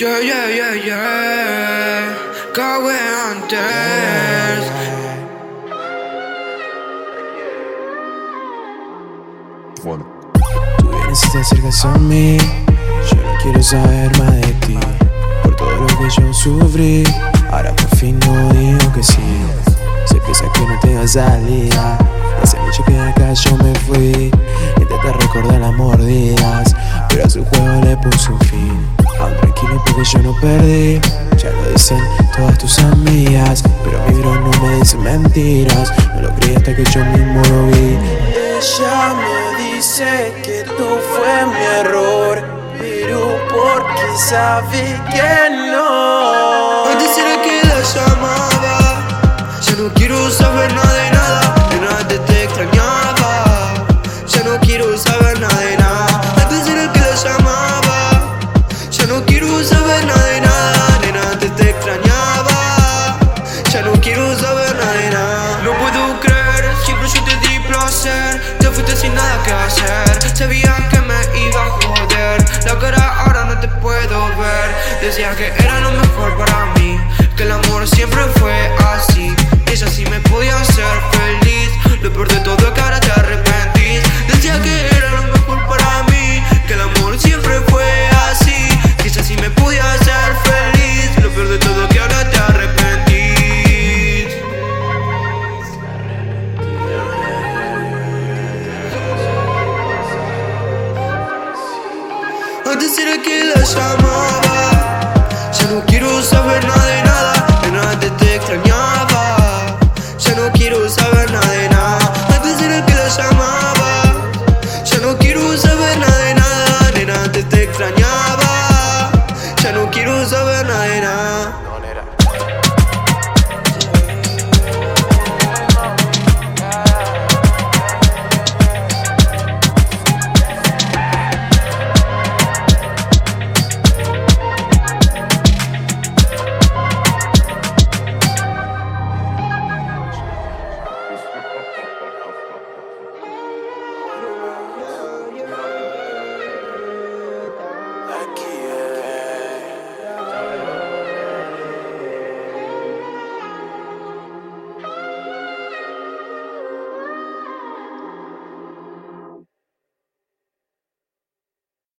Yeah, yeah, yeah, yeah. Cagué antes. Bueno. Tú vienes y te acercas a mí. Yo no quiero saber más de ti. Por todo lo que yo sufrí. Ahora por fin no digo que sí. Se piensa que no tengo salida. Hace mucho que acá yo me fui. Intenté recordar las mordidas. Yo no perdí. Ya lo dicen todas tus amigas. Pero mi bro no me dice mentiras. No lo creí hasta que yo mismo lo vi. Ella me dice que tú fue mi error. Pero porque sabe que no. Antes era que la llamaba. Ya no quiero saber nada. De nada siempre yo te di placer. Te fuiste sin nada que hacer. Sabía que me iba a joder. decir que la llamaba. Ya no quiero saber nada de nada, de nada te, te extrañaba. Ya no quiero saber nada de nada, al decir que la llamaba. Ya no quiero saber nada de nada, de nada te, te extrañaba. Ya no quiero saber nada de nada.